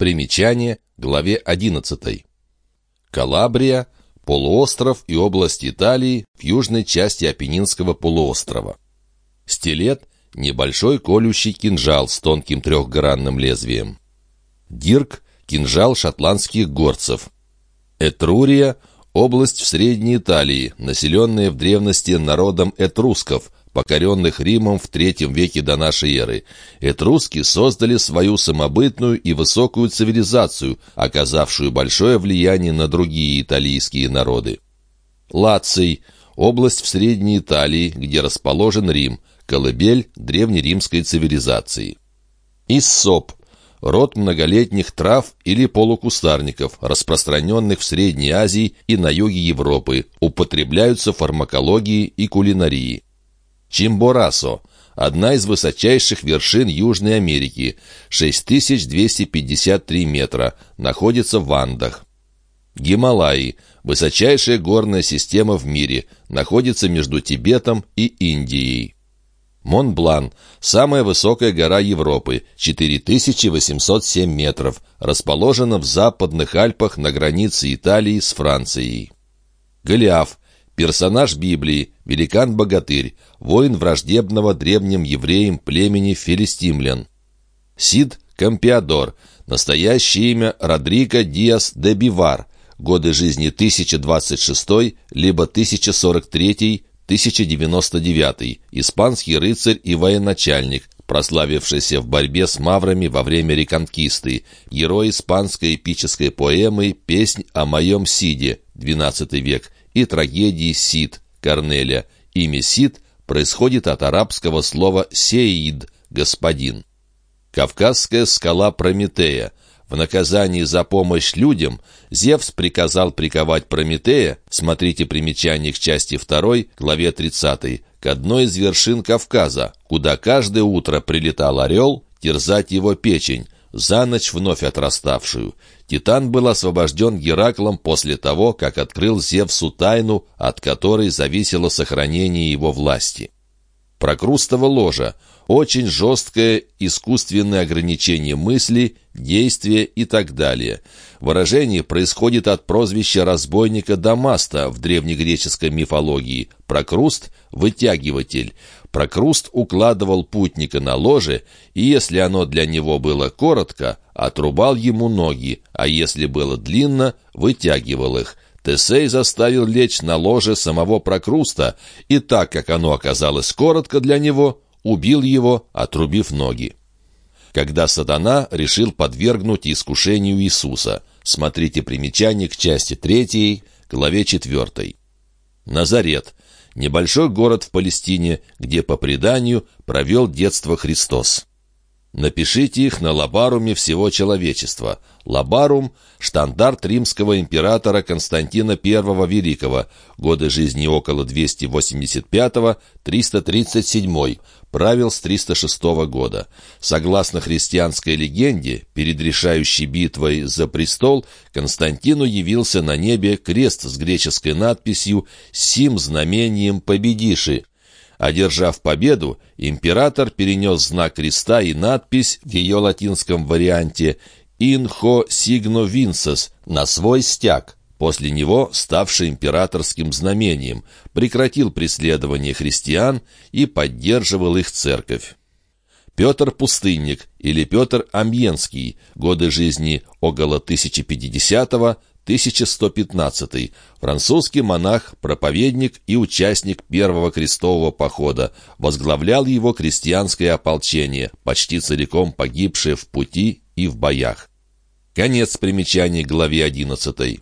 Примечание, главе 11. Калабрия – полуостров и область Италии в южной части Апеннинского полуострова. Стилет – небольшой колющий кинжал с тонким трехгранным лезвием. Дирк – кинжал шотландских горцев. Этрурия – область в Средней Италии, населенная в древности народом этрусков, покоренных Римом в III веке до нашей эры. Этруски создали свою самобытную и высокую цивилизацию, оказавшую большое влияние на другие италийские народы. Лаций – область в Средней Италии, где расположен Рим, колыбель древнеримской цивилизации. Иссоп – род многолетних трав или полукустарников, распространенных в Средней Азии и на юге Европы, употребляются в фармакологии и кулинарии. Чимборасо – одна из высочайших вершин Южной Америки, 6253 метра, находится в Андах. Гималаи – высочайшая горная система в мире, находится между Тибетом и Индией. Монблан – самая высокая гора Европы, 4807 метров, расположена в западных Альпах на границе Италии с Францией. Голиаф Персонаж Библии, великан-богатырь, воин враждебного древним евреям племени филистимлян. Сид Кампиадор, настоящее имя Родриго Диас де Бивар, годы жизни 1026 либо 1043 1099, испанский рыцарь и военачальник, прославившийся в борьбе с маврами во время реконкисты, герой испанской эпической поэмы «Песнь о моем Сиде» XII век и трагедии Сид Корнеля. Имя Сид происходит от арабского слова «сеид» — «господин». Кавказская скала Прометея. В наказании за помощь людям Зевс приказал приковать Прометея, смотрите примечание к части 2, главе 30, к одной из вершин Кавказа, куда каждое утро прилетал орел терзать его печень, за ночь вновь отраставшую. Титан был освобожден Гераклом после того, как открыл Зевсу тайну, от которой зависело сохранение его власти. Прокрустово ложа – очень жесткое искусственное ограничение мысли, действия и так далее. Выражение происходит от прозвища разбойника Дамаста в древнегреческой мифологии. Прокруст – вытягиватель. Прокруст укладывал путника на ложе, и если оно для него было коротко, отрубал ему ноги, а если было длинно, вытягивал их. Тесей заставил лечь на ложе самого Прокруста, и так как оно оказалось коротко для него, убил его, отрубив ноги. Когда сатана решил подвергнуть искушению Иисуса. Смотрите примечание к части 3, главе 4. Назарет небольшой город в Палестине, где, по преданию, провел детство Христос. Напишите их на лабаруме всего человечества. Лабарум – штандарт римского императора Константина I Великого, годы жизни около 285-337, правил с 306 года. Согласно христианской легенде, перед решающей битвой за престол Константину явился на небе крест с греческой надписью «Сим знамением победиши», Одержав победу, император перенес знак креста и надпись в ее латинском варианте «Инхо сигно винсес» на свой стяг, после него ставший императорским знамением, прекратил преследование христиан и поддерживал их церковь. Петр Пустынник или Петр Амьенский, годы жизни около 1050 1115. Французский монах, проповедник и участник первого крестового похода. Возглавлял его крестьянское ополчение, почти целиком погибшее в пути и в боях. Конец примечаний главе 11.